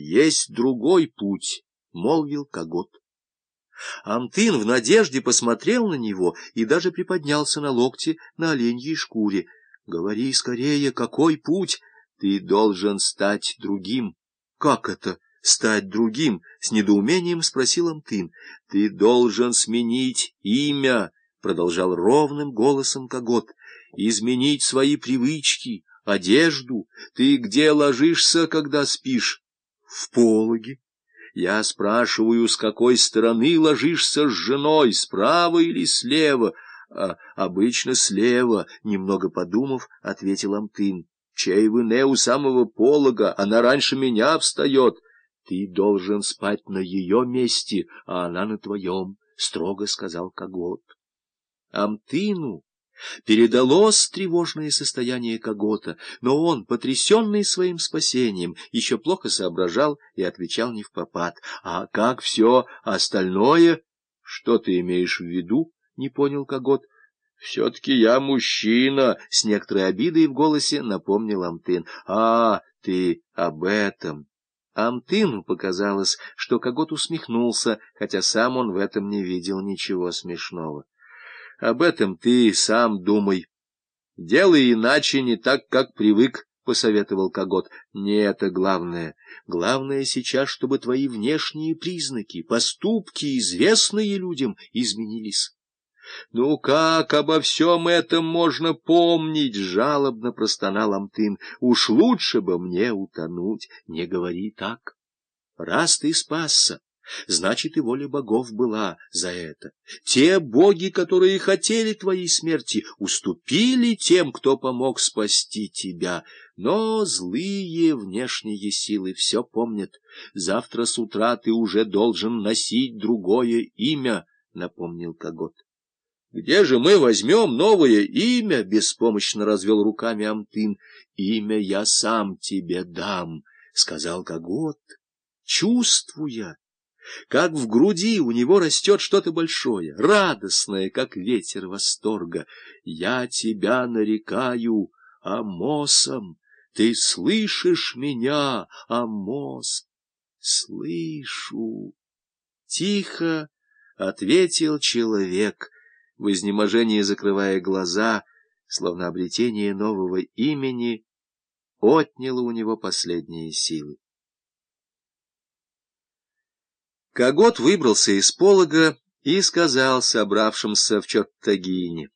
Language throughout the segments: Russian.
есть другой путь, — молвил Когот. Амтын в надежде посмотрел на него и даже приподнялся на локте на оленьей шкуре. — Говори скорее, какой путь? Ты должен стать другим. — Как это? стать другим? — с недоумением спросил Амтын. — Ты должен сменить имя, — продолжал ровным голосом Когот, — изменить свои привычки, одежду. Ты где ложишься, когда спишь? — В пологе. Я спрашиваю, с какой стороны ложишься с женой, справа или слева? А, обычно слева, немного подумав, ответил Амтын. Чей вы не у самого полога, она раньше меня встает. Ты должен спать на ее месте, а она на твоем, — строго сказал Когот. Амтыну Передалось тревожное состояние Когота, но он, потрясенный своим спасением, еще плохо соображал и отвечал не в попад. «А как все остальное?» «Что ты имеешь в виду?» — не понял Когот. «Все-таки я мужчина!» — с некоторой обидой в голосе напомнил Амтын. «А, ты об этом!» Амтыну показалось, что Когот усмехнулся, хотя сам он в этом не видел ничего смешного. Об этом ты сам думай. Делай иначе, не так, как привык, — посоветовал Когот. Не это главное. Главное сейчас, чтобы твои внешние признаки, поступки, известные людям, изменились. «Ну как обо всем этом можно помнить?» — жалобно простонал Амтын. «Уж лучше бы мне утонуть. Не говори так. Раз ты спасся, Значит, и воля богов была за это. Те боги, которые хотели твоей смерти, уступили тем, кто помог спасти тебя. Но злые внешние силы все помнят. Завтра с утра ты уже должен носить другое имя, — напомнил Когот. — Где же мы возьмем новое имя? — беспомощно развел руками Амтын. — Имя я сам тебе дам, — сказал Когот, чувствуя как в груди у него растет что-то большое, радостное, как ветер восторга. Я тебя нарекаю Амосом. Ты слышишь меня, Амос? Слышу. Тихо ответил человек, в изнеможении закрывая глаза, словно обретение нового имени отняло у него последние силы. Когот выбрался из полога и сказал собравшимся в Чоттагине.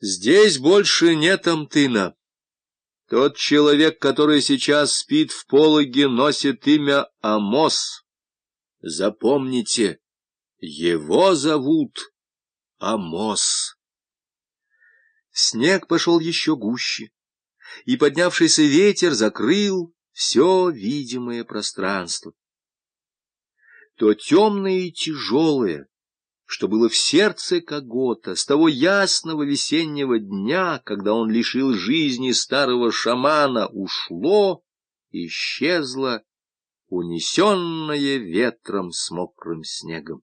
«Здесь больше нет Амтына. Тот человек, который сейчас спит в пологе, носит имя Амос. Запомните, его зовут Амос». Снег пошел еще гуще, и поднявшийся ветер закрыл все видимое пространство то темное и тяжелое, что было в сердце Когота с того ясного весеннего дня, когда он лишил жизни старого шамана, ушло, исчезло, унесенное ветром с мокрым снегом.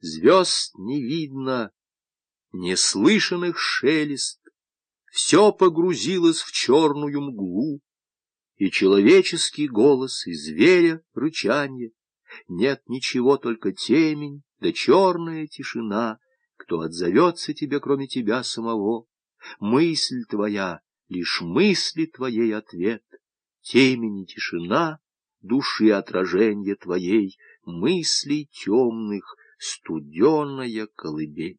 Звезд не видно, не слышанных шелест, все погрузилось в черную мглу, и человеческий голос, и зверя рычанье, нет ничего, только темень да черная тишина. Кто отзовется тебе, кроме тебя самого? Мысль твоя, лишь мысли твоей ответ. Темень и тишина, души отраженья твоей, Мыслей темных, студеная колыбель.